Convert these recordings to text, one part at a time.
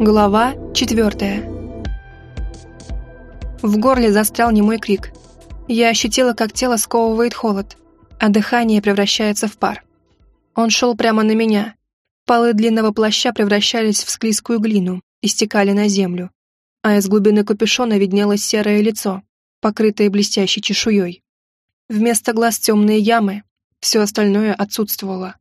Глава четвертая. В горле застрял немой крик. Я ощутила, как тело сковывает холод, а дыхание превращается в пар. Он шел прямо на меня. Полы длинного плаща превращались в склизкую глину и стекали на землю, а из глубины капюшона виднелось серое лицо, покрытое блестящей чешуей. Вместо глаз темные ямы, все остальное отсутствовало.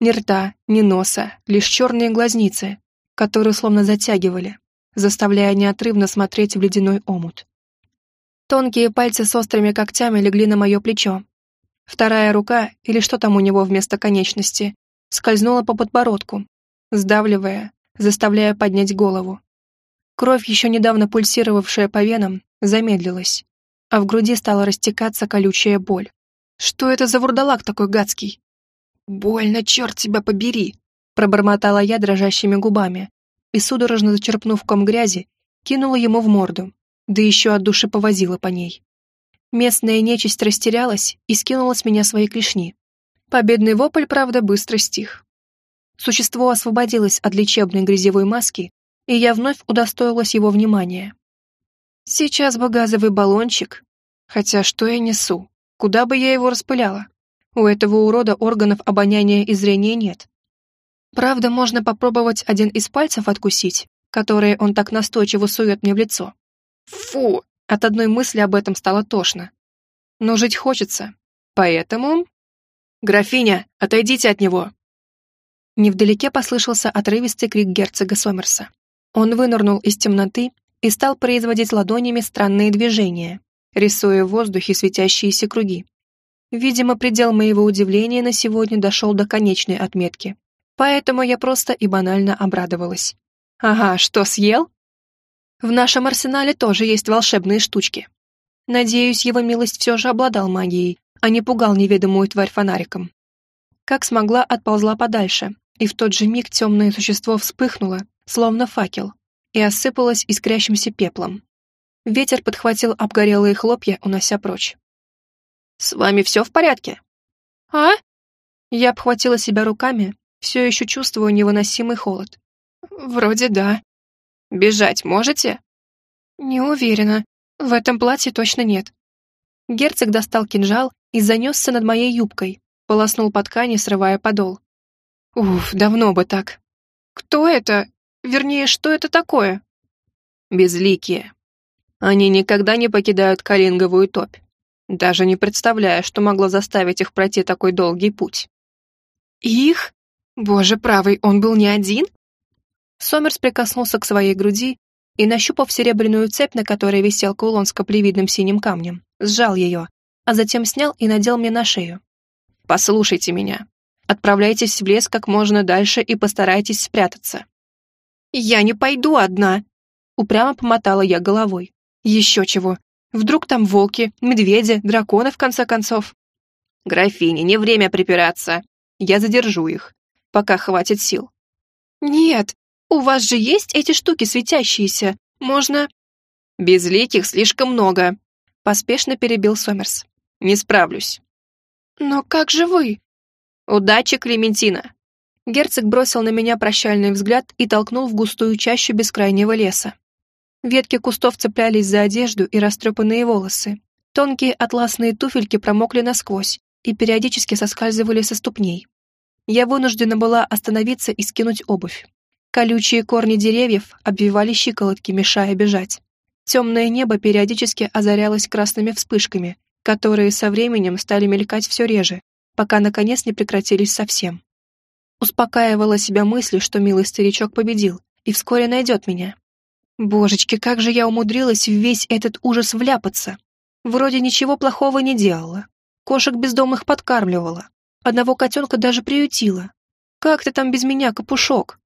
Ни рта, ни носа, лишь черные глазницы, которые словно затягивали, заставляя неотрывно смотреть в ледяной омут. Тонкие пальцы с острыми когтями легли на мое плечо. Вторая рука, или что там у него вместо конечности, скользнула по подбородку, сдавливая, заставляя поднять голову. Кровь, еще недавно пульсировавшая по венам, замедлилась, а в груди стала растекаться колючая боль. Что это за вурдалак такой гадский? «Больно, черт тебя побери!» Пробормотала я дрожащими губами и, судорожно зачерпнув ком грязи, кинула ему в морду, да еще от души повозила по ней. Местная нечисть растерялась и скинула с меня свои клешни. Победный вопль, правда, быстро стих. Существо освободилось от лечебной грязевой маски, и я вновь удостоилась его внимания. Сейчас бы газовый баллончик. Хотя что я несу? Куда бы я его распыляла? У этого урода органов обоняния и зрения нет. Правда, можно попробовать один из пальцев откусить, которые он так настойчиво сует мне в лицо. Фу! От одной мысли об этом стало тошно. Но жить хочется. Поэтому... «Графиня, отойдите от него!» Невдалеке послышался отрывистый крик герцога Сомерса. Он вынырнул из темноты и стал производить ладонями странные движения, рисуя в воздухе светящиеся круги. Видимо, предел моего удивления на сегодня дошел до конечной отметки. Поэтому я просто и банально обрадовалась. Ага, что, съел? В нашем арсенале тоже есть волшебные штучки. Надеюсь, его милость все же обладал магией, а не пугал неведомую тварь фонариком. Как смогла, отползла подальше, и в тот же миг темное существо вспыхнуло, словно факел, и осыпалось искрящимся пеплом. Ветер подхватил обгорелые хлопья, унося прочь. «С вами все в порядке?» «А?» Я обхватила себя руками, все еще чувствую невыносимый холод. Вроде да. Бежать можете? Не уверена. В этом платье точно нет. Герцог достал кинжал и занесся над моей юбкой, полоснул по ткани, срывая подол. Уф, давно бы так. Кто это? Вернее, что это такое? Безликие. Они никогда не покидают Калинговую топь, даже не представляя, что могло заставить их пройти такой долгий путь. Их? Боже правый, он был не один? Сомерс прикоснулся к своей груди и, нащупав серебряную цепь, на которой висел кулон с каплевидным синим камнем, сжал ее, а затем снял и надел мне на шею. «Послушайте меня. Отправляйтесь в лес как можно дальше и постарайтесь спрятаться». «Я не пойду одна», — упрямо помотала я головой. «Еще чего. Вдруг там волки, медведи, драконы, в конце концов?» «Графиня, не время припираться. Я задержу их пока хватит сил. «Нет, у вас же есть эти штуки светящиеся. Можно...» «Безликих слишком много», — поспешно перебил Сомерс. «Не справлюсь». «Но как же вы?» «Удачи, Клементина!» Герцог бросил на меня прощальный взгляд и толкнул в густую чащу бескрайнего леса. Ветки кустов цеплялись за одежду и растрепанные волосы. Тонкие атласные туфельки промокли насквозь и периодически соскальзывали со ступней я вынуждена была остановиться и скинуть обувь. Колючие корни деревьев обвивали щиколотки, мешая бежать. Темное небо периодически озарялось красными вспышками, которые со временем стали мелькать все реже, пока наконец не прекратились совсем. Успокаивала себя мыслью, что милый старичок победил и вскоре найдет меня. Божечки, как же я умудрилась в весь этот ужас вляпаться. Вроде ничего плохого не делала. Кошек бездомных подкармливала. Одного котенка даже приютила. Как ты там без меня, капушок?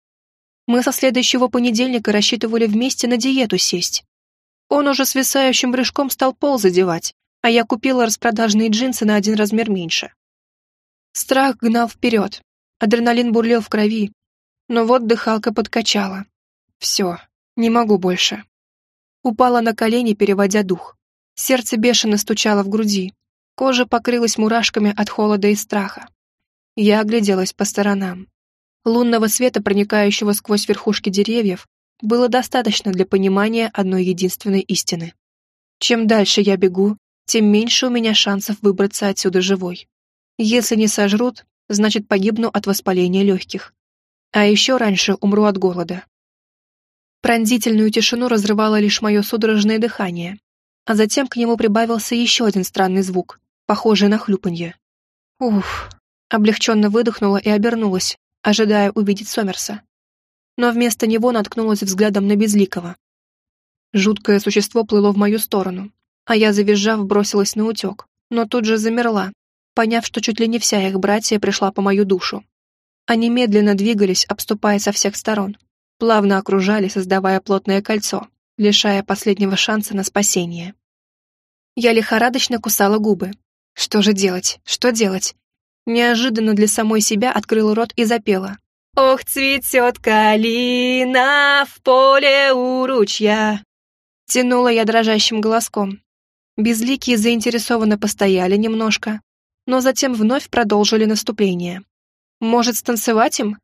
Мы со следующего понедельника рассчитывали вместе на диету сесть. Он уже свисающим брюшком стал пол задевать, а я купила распродажные джинсы на один размер меньше. Страх гнал вперед, адреналин бурлил в крови, но вот дыхалка подкачала. Все, не могу больше. Упала на колени, переводя дух. Сердце бешено стучало в груди, Кожа покрылась мурашками от холода и страха. Я огляделась по сторонам. Лунного света, проникающего сквозь верхушки деревьев, было достаточно для понимания одной единственной истины. Чем дальше я бегу, тем меньше у меня шансов выбраться отсюда живой. Если не сожрут, значит погибну от воспаления легких. А еще раньше умру от голода. Пронзительную тишину разрывало лишь мое судорожное дыхание, а затем к нему прибавился еще один странный звук, похожий на хлюпанье. Уф, облегченно выдохнула и обернулась, ожидая увидеть Сомерса. Но вместо него наткнулась взглядом на Безликого. Жуткое существо плыло в мою сторону, а я, завизжав, бросилась на утек, но тут же замерла, поняв, что чуть ли не вся их братья пришла по мою душу. Они медленно двигались, обступая со всех сторон, плавно окружали, создавая плотное кольцо, лишая последнего шанса на спасение. Я лихорадочно кусала губы. Что же делать? Что делать? Неожиданно для самой себя открыла рот и запела. «Ох, цветет калина в поле у ручья!» Тянула я дрожащим голоском. Безликие заинтересованно постояли немножко, но затем вновь продолжили наступление. Может, станцевать им?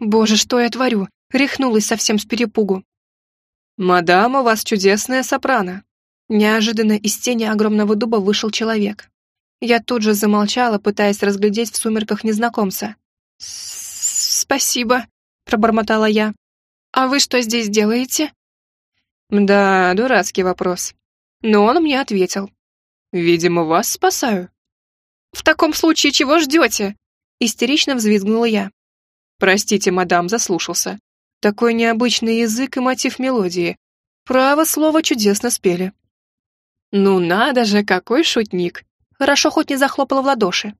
Боже, что я творю? Рехнулась совсем с перепугу. «Мадам, у вас чудесная сопрано!» Неожиданно из тени огромного дуба вышел человек. Я тут же замолчала, пытаясь разглядеть в сумерках незнакомца. «Спасибо», — пробормотала я. «А вы что здесь делаете?» Да, дурацкий вопрос. Но он мне ответил. «Видимо, вас спасаю». «В таком случае чего ждете?» Истерично взвизгнула я. «Простите, мадам, заслушался. Такой необычный язык и мотив мелодии. Право слово чудесно спели». «Ну надо же, какой шутник!» Хорошо хоть не захлопала в ладоши.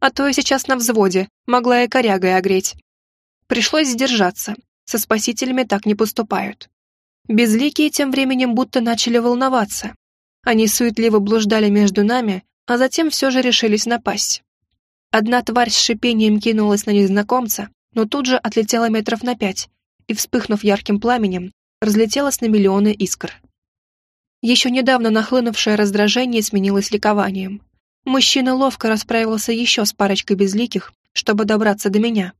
А то я сейчас на взводе, могла и корягой огреть. Пришлось сдержаться. Со спасителями так не поступают. Безликие тем временем будто начали волноваться. Они суетливо блуждали между нами, а затем все же решились напасть. Одна тварь с шипением кинулась на незнакомца, но тут же отлетела метров на пять и, вспыхнув ярким пламенем, разлетелась на миллионы искр. Еще недавно нахлынувшее раздражение сменилось ликованием. Мужчина ловко расправился еще с парочкой безликих, чтобы добраться до меня.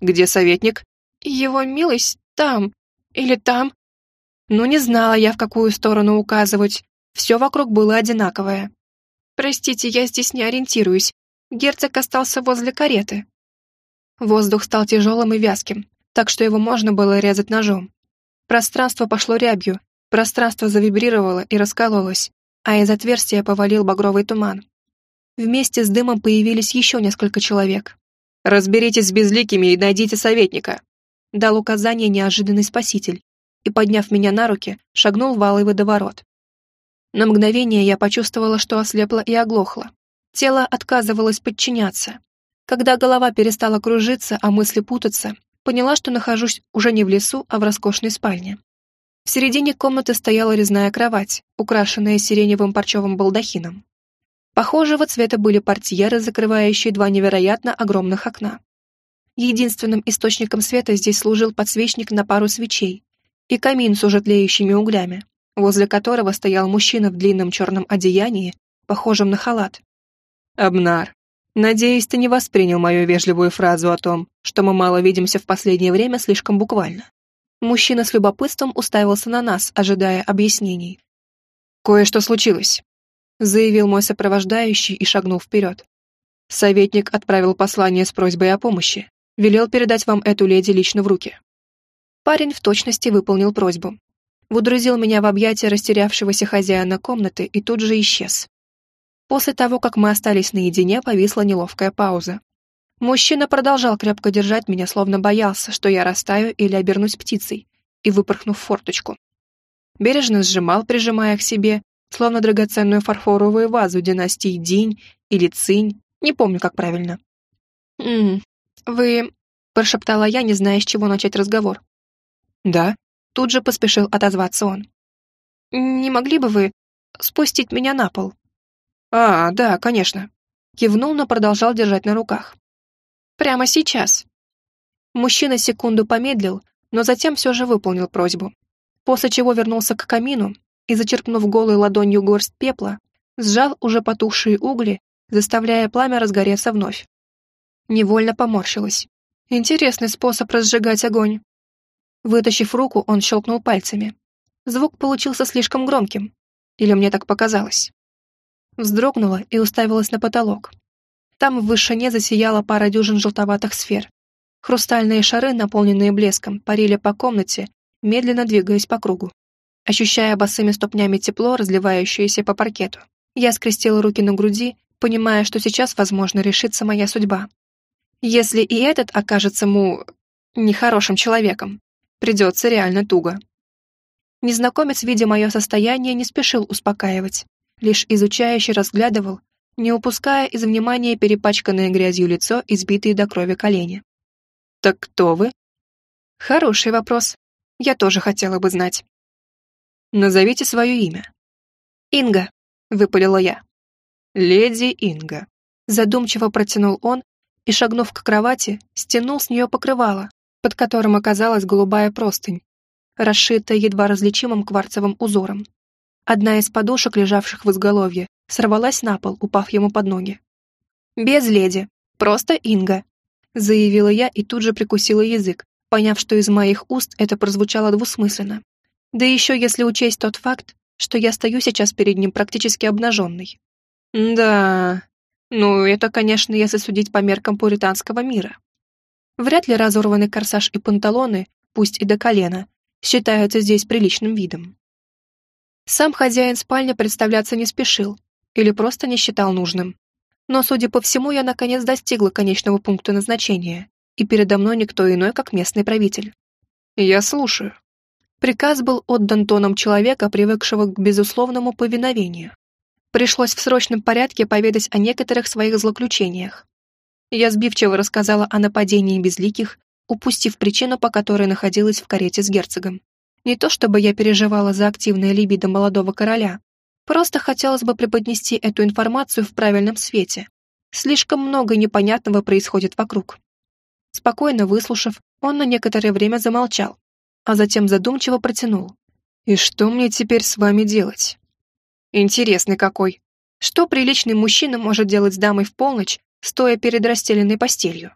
«Где советник?» «Его милость там. Или там». Ну, не знала я, в какую сторону указывать. Все вокруг было одинаковое. «Простите, я здесь не ориентируюсь. Герцог остался возле кареты». Воздух стал тяжелым и вязким, так что его можно было резать ножом. Пространство пошло рябью, пространство завибрировало и раскололось, а из отверстия повалил багровый туман. Вместе с дымом появились еще несколько человек. «Разберитесь с безликими и найдите советника», дал указание неожиданный спаситель и, подняв меня на руки, шагнул в алый водоворот. На мгновение я почувствовала, что ослепла и оглохла. Тело отказывалось подчиняться. Когда голова перестала кружиться, а мысли путаться, поняла, что нахожусь уже не в лесу, а в роскошной спальне. В середине комнаты стояла резная кровать, украшенная сиреневым парчевым балдахином. Похожего цвета были портьеры, закрывающие два невероятно огромных окна. Единственным источником света здесь служил подсвечник на пару свечей и камин с уже тлеющими углями, возле которого стоял мужчина в длинном черном одеянии, похожем на халат. «Абнар, надеюсь, ты не воспринял мою вежливую фразу о том, что мы мало видимся в последнее время слишком буквально. Мужчина с любопытством уставился на нас, ожидая объяснений. «Кое-что случилось», — заявил мой сопровождающий и шагнул вперед. Советник отправил послание с просьбой о помощи. Велел передать вам эту леди лично в руки. Парень в точности выполнил просьбу. Вудрузил меня в объятия растерявшегося хозяина комнаты и тут же исчез. После того, как мы остались наедине, повисла неловкая пауза. Мужчина продолжал крепко держать меня, словно боялся, что я растаю или обернусь птицей, и выпорхнув форточку. Бережно сжимал, прижимая к себе, словно драгоценную фарфоровую вазу династии Динь или Цинь, не помню, как правильно. «М вы...» — прошептала я, не зная, с чего начать разговор. «Да?» — тут же поспешил отозваться он. «Не могли бы вы спустить меня на пол?» «А, да, конечно». Кивнул, но продолжал держать на руках. Прямо сейчас. Мужчина секунду помедлил, но затем все же выполнил просьбу. После чего вернулся к камину и, зачерпнув голой ладонью горсть пепла, сжал уже потухшие угли, заставляя пламя разгореться вновь. Невольно поморщилась. Интересный способ разжигать огонь. Вытащив руку, он щелкнул пальцами. Звук получился слишком громким. Или мне так показалось? Вздрогнула и уставилась на потолок. Там в вышине засияла пара дюжин желтоватых сфер. Хрустальные шары, наполненные блеском, парили по комнате, медленно двигаясь по кругу. Ощущая босыми ступнями тепло, разливающееся по паркету, я скрестила руки на груди, понимая, что сейчас, возможно, решится моя судьба. Если и этот окажется му... нехорошим человеком, придется реально туго. Незнакомец, видя мое состояние, не спешил успокаивать, лишь изучающе разглядывал, не упуская из внимания перепачканное грязью лицо и сбитые до крови колени. «Так кто вы?» «Хороший вопрос. Я тоже хотела бы знать». «Назовите свое имя». «Инга», — выпалила я. «Леди Инга», — задумчиво протянул он и, шагнув к кровати, стянул с нее покрывало, под которым оказалась голубая простынь, расшитая едва различимым кварцевым узором. Одна из подушек, лежавших в изголовье, сорвалась на пол, упав ему под ноги. «Без леди, просто Инга», — заявила я и тут же прикусила язык, поняв, что из моих уст это прозвучало двусмысленно. Да еще если учесть тот факт, что я стою сейчас перед ним практически обнаженной. Да, ну это, конечно, если судить по меркам пуританского мира. Вряд ли разорванный корсаж и панталоны, пусть и до колена, считаются здесь приличным видом. Сам хозяин спальни представляться не спешил, или просто не считал нужным. Но, судя по всему, я наконец достигла конечного пункта назначения, и передо мной никто иной, как местный правитель. Я слушаю. Приказ был отдан тоном человека, привыкшего к безусловному повиновению. Пришлось в срочном порядке поведать о некоторых своих злоключениях. Я сбивчиво рассказала о нападении безликих, упустив причину, по которой находилась в карете с герцогом. Не то чтобы я переживала за активное либидо молодого короля, Просто хотелось бы преподнести эту информацию в правильном свете. Слишком много непонятного происходит вокруг. Спокойно выслушав, он на некоторое время замолчал, а затем задумчиво протянул. «И что мне теперь с вами делать?» «Интересный какой. Что приличный мужчина может делать с дамой в полночь, стоя перед расстеленной постелью?»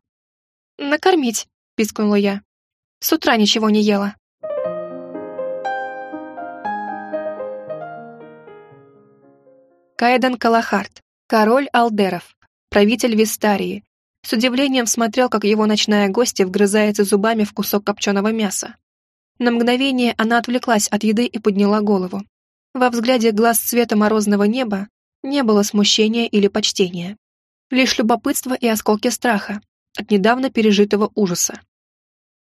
«Накормить», — пискнула я. «С утра ничего не ела». Кайден Калахарт, король Алдеров, правитель Вистарии, с удивлением смотрел, как его ночная гостья вгрызается зубами в кусок копченого мяса. На мгновение она отвлеклась от еды и подняла голову. Во взгляде глаз цвета морозного неба не было смущения или почтения. Лишь любопытство и осколки страха от недавно пережитого ужаса.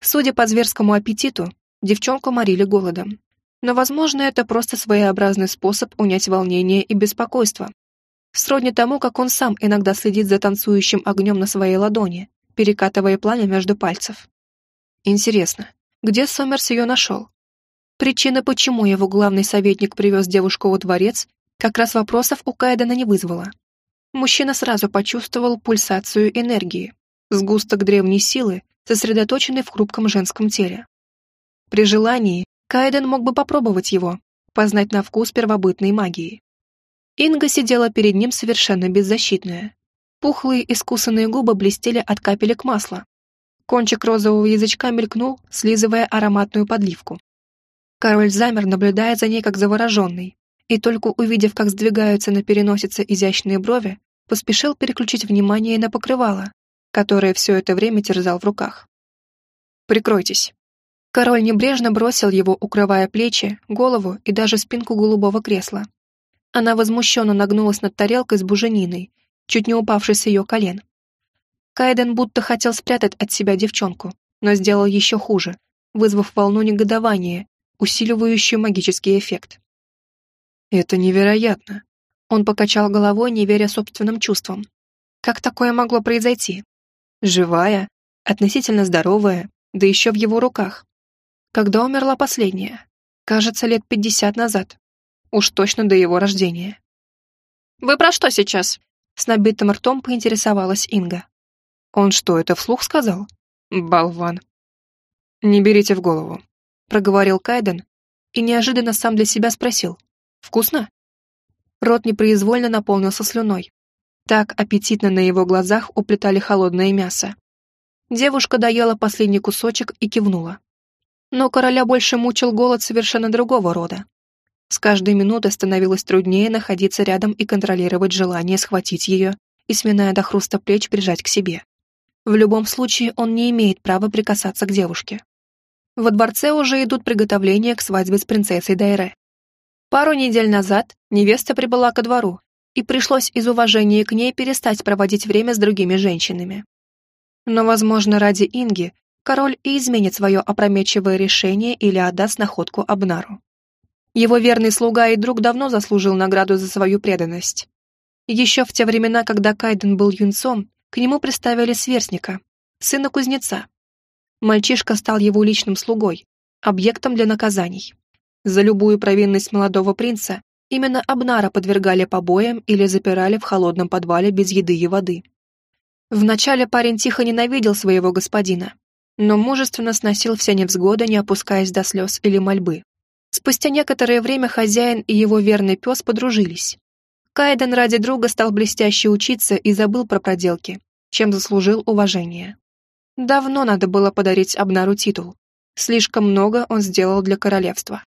Судя по зверскому аппетиту, девчонку морили голодом но, возможно, это просто своеобразный способ унять волнение и беспокойство. Сродни тому, как он сам иногда следит за танцующим огнем на своей ладони, перекатывая пламя между пальцев. Интересно, где Сомерс ее нашел? Причина, почему его главный советник привез девушку во дворец, как раз вопросов у Кайдена не вызвала. Мужчина сразу почувствовал пульсацию энергии, сгусток древней силы, сосредоточенный в хрупком женском теле. При желании Кайден мог бы попробовать его, познать на вкус первобытной магии. Инга сидела перед ним совершенно беззащитная. Пухлые искусанные губы блестели от капелек масла. Кончик розового язычка мелькнул, слизывая ароматную подливку. Король замер, наблюдая за ней как завороженный, и только увидев, как сдвигаются на переносице изящные брови, поспешил переключить внимание на покрывало, которое все это время терзал в руках. «Прикройтесь», Король небрежно бросил его, укрывая плечи, голову и даже спинку голубого кресла. Она возмущенно нагнулась над тарелкой с бужениной, чуть не упавшей с ее колен. Кайден будто хотел спрятать от себя девчонку, но сделал еще хуже, вызвав волну негодования, усиливающую магический эффект. «Это невероятно!» Он покачал головой, не веря собственным чувствам. Как такое могло произойти? Живая, относительно здоровая, да еще в его руках. Когда умерла последняя? Кажется, лет пятьдесят назад. Уж точно до его рождения. «Вы про что сейчас?» С набитым ртом поинтересовалась Инга. «Он что, это вслух сказал?» «Болван». «Не берите в голову», — проговорил Кайден и неожиданно сам для себя спросил. «Вкусно?» Рот непроизвольно наполнился слюной. Так аппетитно на его глазах уплетали холодное мясо. Девушка доела последний кусочек и кивнула. Но короля больше мучил голод совершенно другого рода. С каждой минутой становилось труднее находиться рядом и контролировать желание схватить ее и, сминая до хруста плеч, прижать к себе. В любом случае он не имеет права прикасаться к девушке. Во дворце уже идут приготовления к свадьбе с принцессой Дайре. Пару недель назад невеста прибыла ко двору, и пришлось из уважения к ней перестать проводить время с другими женщинами. Но, возможно, ради Инги король и изменит свое опрометчивое решение или отдаст находку Абнару. Его верный слуга и друг давно заслужил награду за свою преданность. Еще в те времена, когда Кайден был юнцом, к нему приставили сверстника, сына кузнеца. Мальчишка стал его личным слугой, объектом для наказаний. За любую провинность молодого принца именно Абнара подвергали побоям или запирали в холодном подвале без еды и воды. Вначале парень тихо ненавидел своего господина, но мужественно сносил все невзгоды, не опускаясь до слез или мольбы. Спустя некоторое время хозяин и его верный пес подружились. Кайден ради друга стал блестяще учиться и забыл про проделки, чем заслужил уважение. Давно надо было подарить Абнару титул. Слишком много он сделал для королевства.